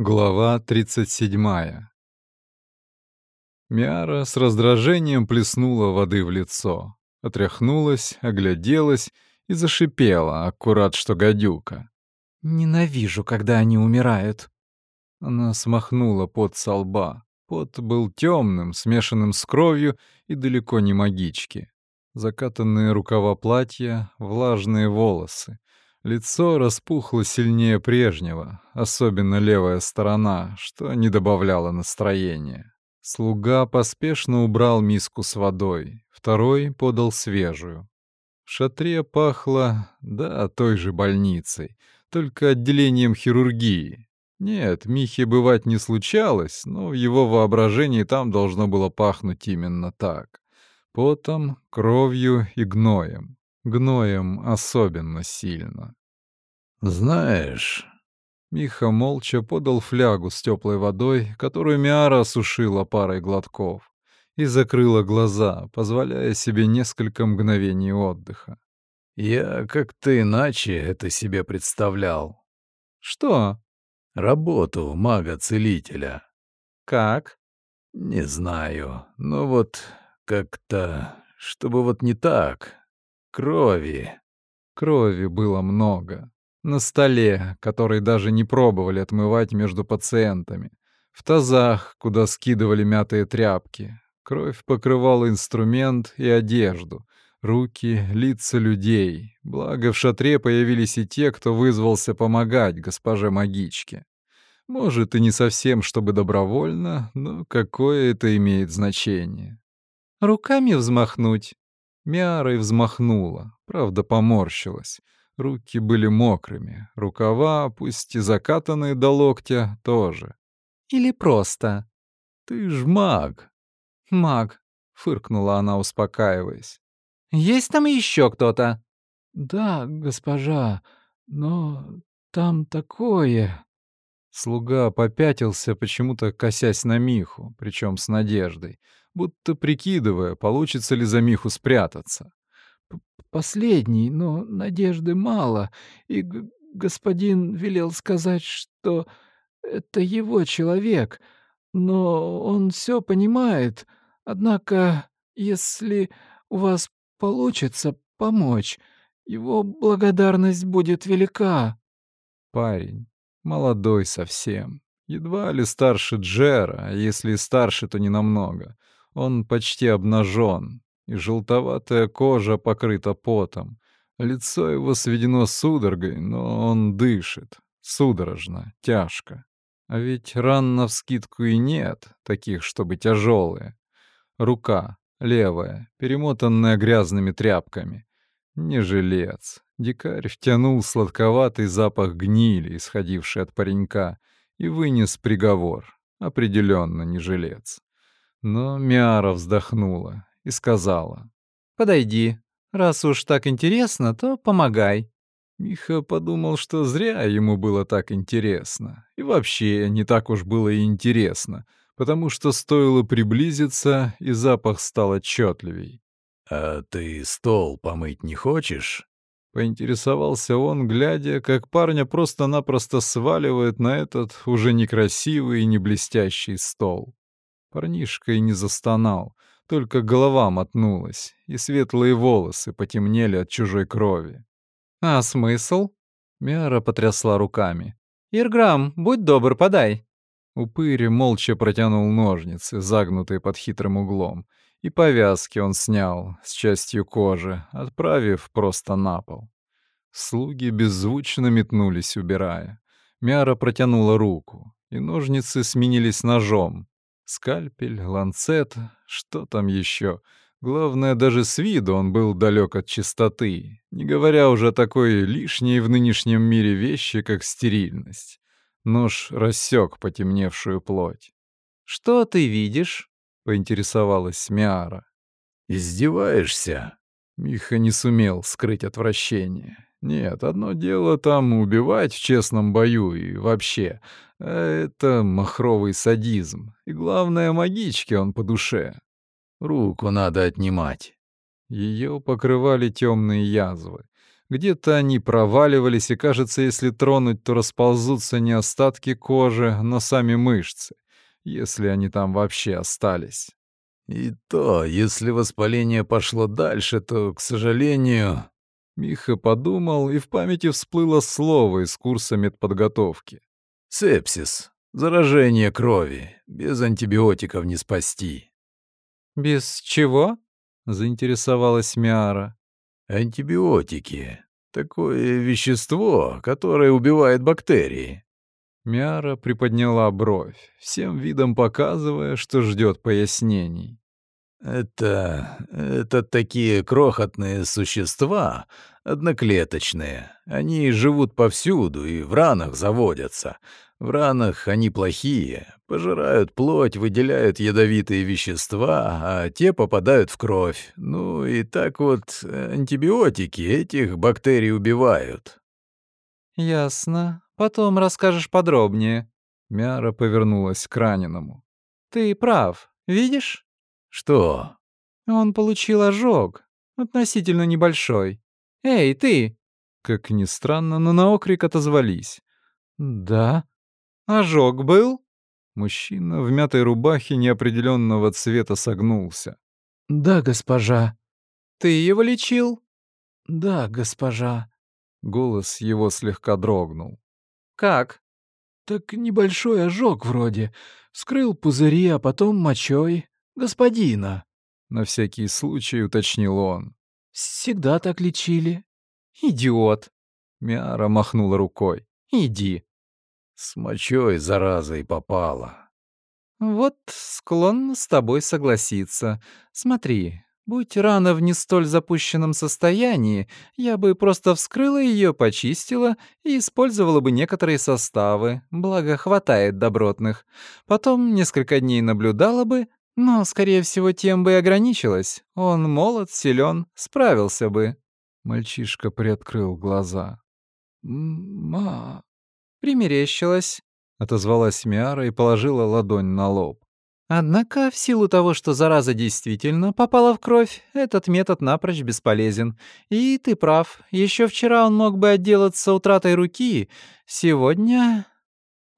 Глава 37. Миара с раздражением плеснула воды в лицо, отряхнулась, огляделась и зашипела, аккурат что гадюка. «Ненавижу, когда они умирают». Она смахнула пот со лба. Пот был темным, смешанным с кровью и далеко не магички. Закатанные рукава платья, влажные волосы. Лицо распухло сильнее прежнего, особенно левая сторона, что не добавляло настроения. Слуга поспешно убрал миску с водой, второй подал свежую. В шатре пахло, да, той же больницей, только отделением хирургии. Нет, Михе бывать не случалось, но в его воображении там должно было пахнуть именно так. Потом, кровью и гноем гноем особенно сильно. «Знаешь...» Миха молча подал флягу с теплой водой, которую Миара осушила парой глотков, и закрыла глаза, позволяя себе несколько мгновений отдыха. «Я как-то иначе это себе представлял». «Что?» «Работу мага-целителя». «Как?» «Не знаю, но вот как-то... Чтобы вот не так, Крови. Крови было много. На столе, который даже не пробовали отмывать между пациентами. В тазах, куда скидывали мятые тряпки. Кровь покрывала инструмент и одежду. Руки, лица людей. Благо в шатре появились и те, кто вызвался помогать госпоже магичке. Может, и не совсем, чтобы добровольно, но какое это имеет значение? Руками взмахнуть, Миарой взмахнула, правда, поморщилась. Руки были мокрыми, рукава, пусть и закатанные до локтя, тоже. Или просто. «Ты ж маг!» «Маг», — фыркнула она, успокаиваясь. «Есть там еще кто-то?» «Да, госпожа, но там такое...» Слуга попятился, почему-то косясь на Миху, причем с надеждой, будто прикидывая, получится ли за Миху спрятаться. «Последний, но надежды мало, и господин велел сказать, что это его человек, но он все понимает. Однако, если у вас получится помочь, его благодарность будет велика». Парень, молодой совсем, едва ли старше Джера, а если и старше, то не намного. Он почти обнажен, и желтоватая кожа покрыта потом. Лицо его сведено судорогой, но он дышит. Судорожно, тяжко. А ведь ран навскидку и нет, таких, чтобы тяжелые. Рука, левая, перемотанная грязными тряпками. Не жилец. Дикарь втянул сладковатый запах гнили, исходивший от паренька, и вынес приговор. Определенно не жилец. Но Миара вздохнула и сказала. «Подойди. Раз уж так интересно, то помогай». Миха подумал, что зря ему было так интересно. И вообще не так уж было и интересно, потому что стоило приблизиться, и запах стал отчетливей. «А ты стол помыть не хочешь?» Поинтересовался он, глядя, как парня просто-напросто сваливает на этот уже некрасивый и не блестящий стол. Парнишка и не застонал, только голова мотнулась, и светлые волосы потемнели от чужой крови. «А смысл?» Мяра потрясла руками. «Ирграм, будь добр, подай». Упырь молча протянул ножницы, загнутые под хитрым углом, и повязки он снял с частью кожи, отправив просто на пол. Слуги беззвучно метнулись, убирая. Мяра протянула руку, и ножницы сменились ножом, Скальпель, ланцет, что там еще. Главное, даже с виду он был далек от чистоты, не говоря уже о такой лишней в нынешнем мире вещи, как стерильность. Нож рассек потемневшую плоть. «Что ты видишь?» — поинтересовалась Миара. «Издеваешься?» Миха не сумел скрыть отвращение. Нет, одно дело там убивать в честном бою и вообще, а это махровый садизм. И главное, магичке он по душе. Руку надо отнимать. Ее покрывали темные язвы. Где-то они проваливались, и, кажется, если тронуть, то расползутся не остатки кожи, но сами мышцы, если они там вообще остались. И то, если воспаление пошло дальше, то, к сожалению... Миха подумал, и в памяти всплыло слово из курса медподготовки. Сепсис. Заражение крови. Без антибиотиков не спасти. «Без чего?» — заинтересовалась Миара. Антибиотики. Такое вещество, которое убивает бактерии. Миара приподняла бровь, всем видом показывая, что ждет пояснений. Это... это такие крохотные существа, одноклеточные. Они живут повсюду и в ранах заводятся. В ранах они плохие, пожирают плоть, выделяют ядовитые вещества, а те попадают в кровь. Ну и так вот антибиотики этих бактерий убивают. «Ясно. Потом расскажешь подробнее». Мяра повернулась к раненому. «Ты прав. Видишь?» «Что?» «Он получил ожог. Относительно небольшой. Эй, ты!» Как ни странно, но на окрик отозвались. «Да». «Ожог был?» Мужчина в мятой рубахе неопределенного цвета согнулся. «Да, госпожа». «Ты его лечил?» «Да, госпожа». Голос его слегка дрогнул. «Как?» «Так небольшой ожог вроде. Скрыл пузыри, а потом мочой. Господина». На всякий случай уточнил он. «Всегда так лечили». «Идиот!» Миара махнула рукой. «Иди». С мочой зараза и попала. «Вот склонна с тобой согласиться. Смотри, будь рана в не столь запущенном состоянии, я бы просто вскрыла ее, почистила и использовала бы некоторые составы, благо хватает добротных. Потом несколько дней наблюдала бы, но, скорее всего, тем бы и ограничилась. Он молод, силен, справился бы». Мальчишка приоткрыл глаза. «Ма...» «Примерещилась», — отозвалась Миара и положила ладонь на лоб. Однако, в силу того, что зараза действительно попала в кровь, этот метод напрочь бесполезен. И ты прав, еще вчера он мог бы отделаться утратой руки, сегодня...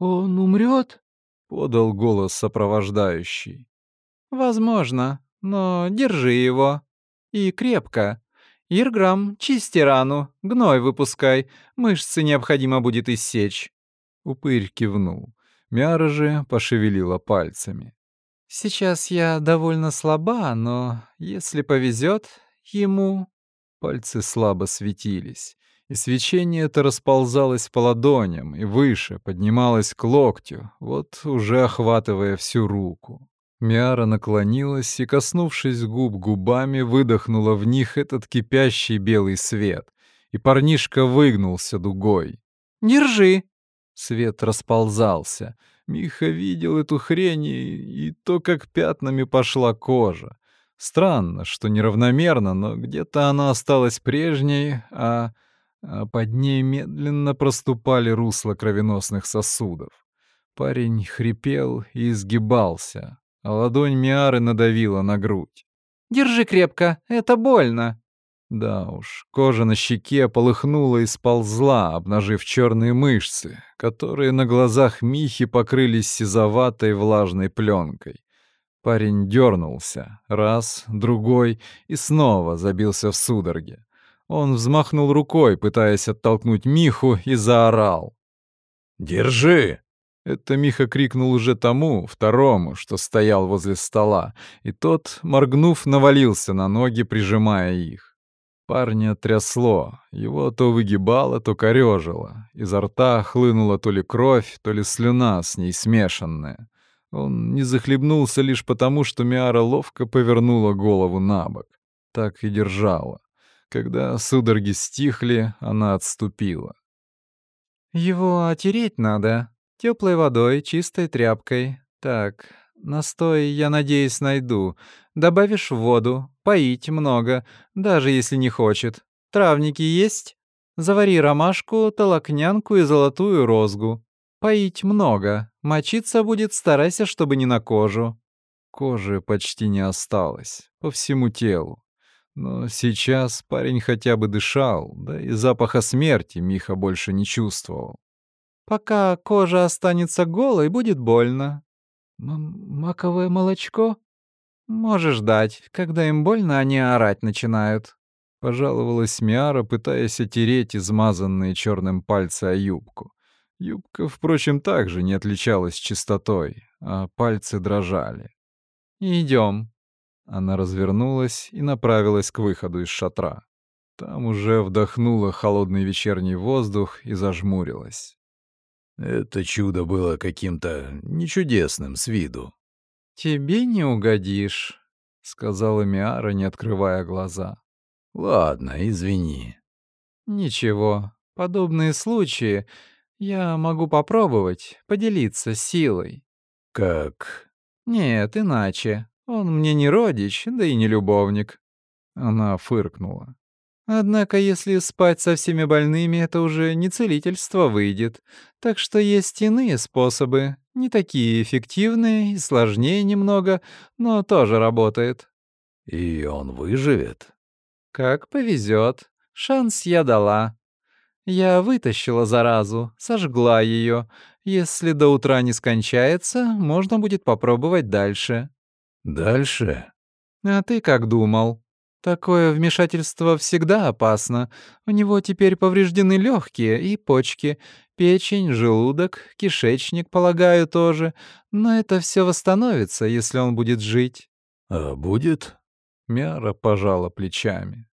«Он умрет?» — подал голос сопровождающий. «Возможно, но держи его. И крепко. Ирграм, чисти рану, гной выпускай, мышцы необходимо будет иссечь». Упырь кивнул. Мяра же пошевелила пальцами. «Сейчас я довольно слаба, но если повезет, ему...» Пальцы слабо светились, и свечение это расползалось по ладоням и выше, поднималось к локтю, вот уже охватывая всю руку. Миара наклонилась и, коснувшись губ губами, выдохнула в них этот кипящий белый свет, и парнишка выгнулся дугой. «Держи!» Свет расползался. Миха видел эту хрень и, и то, как пятнами пошла кожа. Странно, что неравномерно, но где-то она осталась прежней, а, а под ней медленно проступали русла кровеносных сосудов. Парень хрипел и изгибался, а ладонь Миары надавила на грудь. «Держи крепко, это больно!» Да уж, кожа на щеке полыхнула и сползла, обнажив черные мышцы, которые на глазах Михи покрылись сизоватой влажной пленкой. Парень дернулся, раз, другой, и снова забился в судороге. Он взмахнул рукой, пытаясь оттолкнуть Миху, и заорал. «Держи!» Это Миха крикнул уже тому, второму, что стоял возле стола, и тот, моргнув, навалился на ноги, прижимая их. Парня трясло, его то выгибало, то корёжило. Изо рта хлынула то ли кровь, то ли слюна с ней смешанная. Он не захлебнулся лишь потому, что Миара ловко повернула голову на бок. Так и держала. Когда судороги стихли, она отступила. «Его отереть надо. Теплой водой, чистой тряпкой. Так, настой, я надеюсь, найду. Добавишь в воду, поить много, даже если не хочет. Травники есть? Завари ромашку, толокнянку и золотую розгу. Поить много. Мочиться будет, старайся, чтобы не на кожу. Кожи почти не осталось, по всему телу. Но сейчас парень хотя бы дышал, да и запаха смерти Миха больше не чувствовал. «Пока кожа останется голой, будет больно». М «Маковое молочко?» «Можешь дать. Когда им больно, они орать начинают». Пожаловалась Миара, пытаясь отереть измазанные черным пальцы о юбку. Юбка, впрочем, также не отличалась чистотой, а пальцы дрожали. Идем. Она развернулась и направилась к выходу из шатра. Там уже вдохнула холодный вечерний воздух и зажмурилась. Это чудо было каким-то нечудесным с виду. «Тебе не угодишь», — сказала Миара, не открывая глаза. «Ладно, извини». «Ничего, подобные случаи я могу попробовать поделиться силой». «Как?» «Нет, иначе. Он мне не родич, да и не любовник». Она фыркнула. Однако, если спать со всеми больными, это уже не целительство выйдет. Так что есть иные способы, не такие эффективные и сложнее немного, но тоже работает. И он выживет? Как повезет. Шанс я дала. Я вытащила заразу, сожгла ее. Если до утра не скончается, можно будет попробовать дальше. Дальше? А ты как думал? Такое вмешательство всегда опасно. У него теперь повреждены легкие и почки, печень, желудок, кишечник, полагаю, тоже. Но это все восстановится, если он будет жить. А будет? Мяра пожала плечами.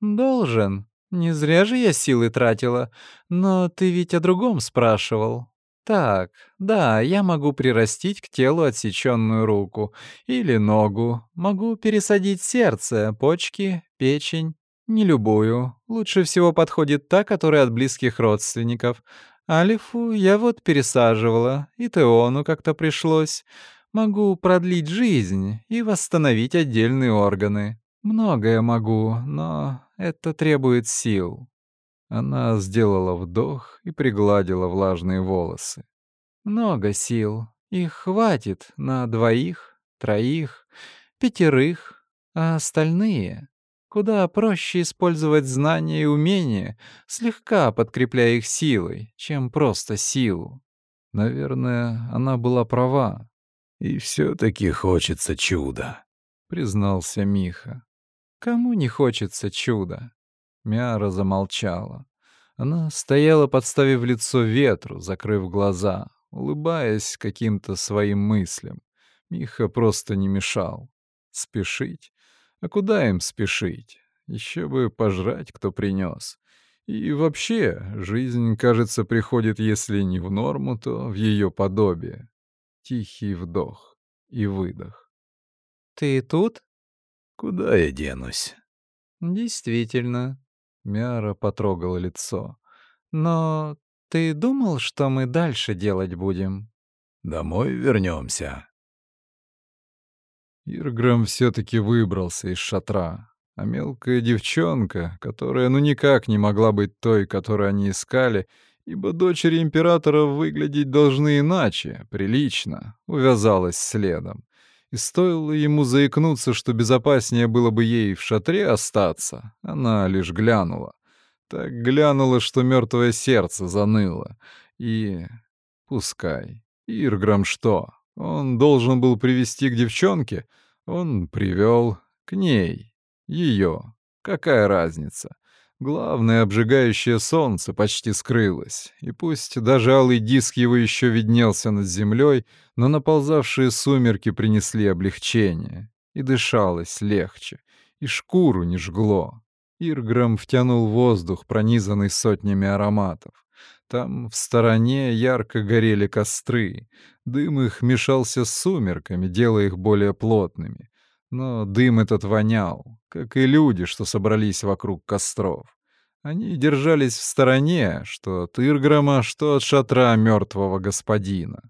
Должен. Не зря же я силы тратила. Но ты ведь о другом спрашивал. Так, да, я могу прирастить к телу отсеченную руку или ногу, могу пересадить сердце, почки, печень. Не любую. Лучше всего подходит та, которая от близких родственников. Алифу я вот пересаживала, и Теону как-то пришлось. Могу продлить жизнь и восстановить отдельные органы. Многое могу, но это требует сил. Она сделала вдох и пригладила влажные волосы. «Много сил. Их хватит на двоих, троих, пятерых, а остальные...» Куда проще использовать знания и умения, слегка подкрепляя их силой, чем просто силу. Наверное, она была права. «И все-таки хочется чуда», — признался Миха. «Кому не хочется чуда?» Мяра замолчала. Она стояла, подставив лицо ветру, закрыв глаза, улыбаясь каким-то своим мыслям. Миха просто не мешал. Спешить? А куда им спешить? Еще бы пожрать, кто принес. И вообще, жизнь, кажется, приходит, если не в норму, то в ее подобие. Тихий вдох и выдох. «Ты тут?» «Куда я денусь?» «Действительно, Мяра потрогала лицо. «Но ты думал, что мы дальше делать будем?» «Домой вернемся. Ирграм все-таки выбрался из шатра, а мелкая девчонка, которая ну никак не могла быть той, которую они искали, ибо дочери императора выглядеть должны иначе, прилично, увязалась следом. И стоило ему заикнуться, что безопаснее было бы ей в шатре остаться, она лишь глянула. Так глянула, что мертвое сердце заныло. И... пускай. Ирграм что? Он должен был привести к девчонке? Он привел к ней. Ее. Какая разница? Главное, обжигающее солнце почти скрылось, и пусть даже алый диск его еще виднелся над землей, но наползавшие сумерки принесли облегчение, и дышалось легче, и шкуру не жгло. Ирграм втянул воздух, пронизанный сотнями ароматов. Там в стороне ярко горели костры, дым их мешался с сумерками, делая их более плотными. Но дым этот вонял, как и люди, что собрались вокруг костров. Они держались в стороне, что от Ирграма, что от шатра мертвого господина.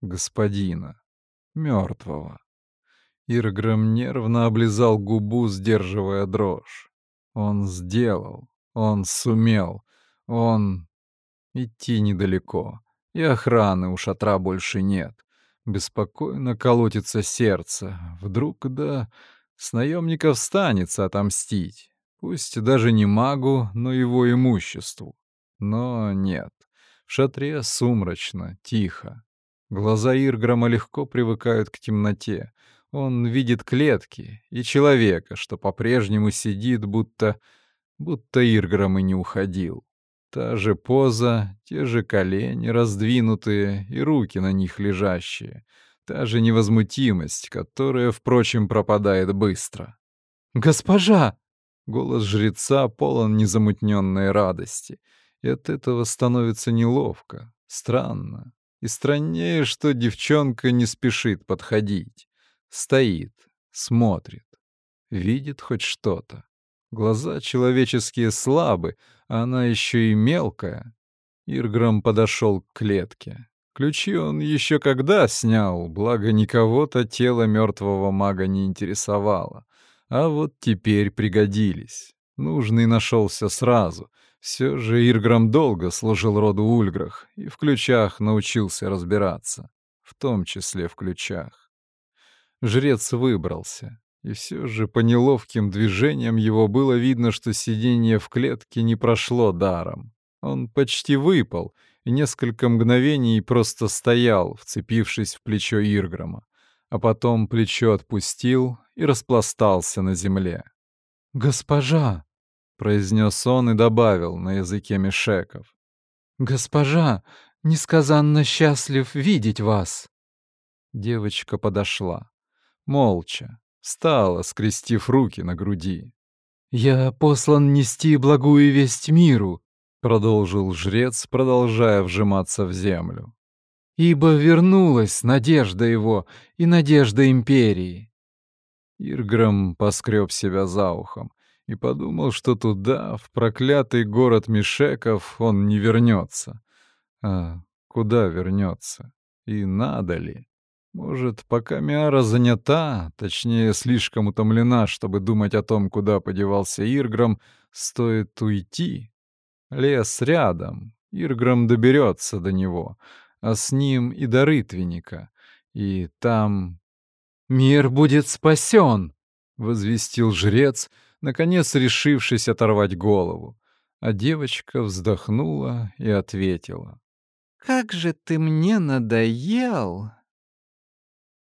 Господина. Мертвого. Ирграм нервно облизал губу, сдерживая дрожь. Он сделал. Он сумел. Он... Идти недалеко. И охраны у шатра больше нет. Беспокойно колотится сердце. Вдруг да... С наемников станется отомстить. Пусть даже не магу, но его имуществу. Но нет. В шатре сумрачно, тихо. Глаза Ирграма легко привыкают к темноте. Он видит клетки и человека, что по-прежнему сидит, будто... будто Ирграм и не уходил. Та же поза, те же колени раздвинутые и руки на них лежащие. Та же невозмутимость, которая, впрочем, пропадает быстро. «Госпожа!» Голос жреца полон незамутненной радости, и от этого становится неловко, странно. И страннее, что девчонка не спешит подходить. Стоит, смотрит, видит хоть что-то. Глаза человеческие слабы, а она еще и мелкая. Ирграм подошел к клетке. Ключи он еще когда снял, благо никого-то тело мертвого мага не интересовало. А вот теперь пригодились. Нужный нашелся сразу. Все же Ирграм долго служил роду Ульграх и в ключах научился разбираться. В том числе в ключах. Жрец выбрался. И все же по неловким движениям его было видно, что сидение в клетке не прошло даром. Он почти выпал и несколько мгновений просто стоял, вцепившись в плечо Ирграма, а потом плечо отпустил и распластался на земле. «Госпожа!» — произнес он и добавил на языке мешеков. «Госпожа, несказанно счастлив видеть вас!» Девочка подошла. Молча, встала, скрестив руки на груди. «Я послан нести благую весть миру», — продолжил жрец, продолжая вжиматься в землю. «Ибо вернулась надежда его и надежда империи». Ирграм поскреб себя за ухом и подумал, что туда, в проклятый город Мишеков, он не вернется. А куда вернется? И надо ли? Может, пока Миара занята, точнее, слишком утомлена, чтобы думать о том, куда подевался Ирграм, стоит уйти? Лес рядом, Ирграм доберется до него, а с ним и до Рытвенника. И там... «Мир будет спасен!» — возвестил жрец, наконец решившись оторвать голову. А девочка вздохнула и ответила. «Как же ты мне надоел!»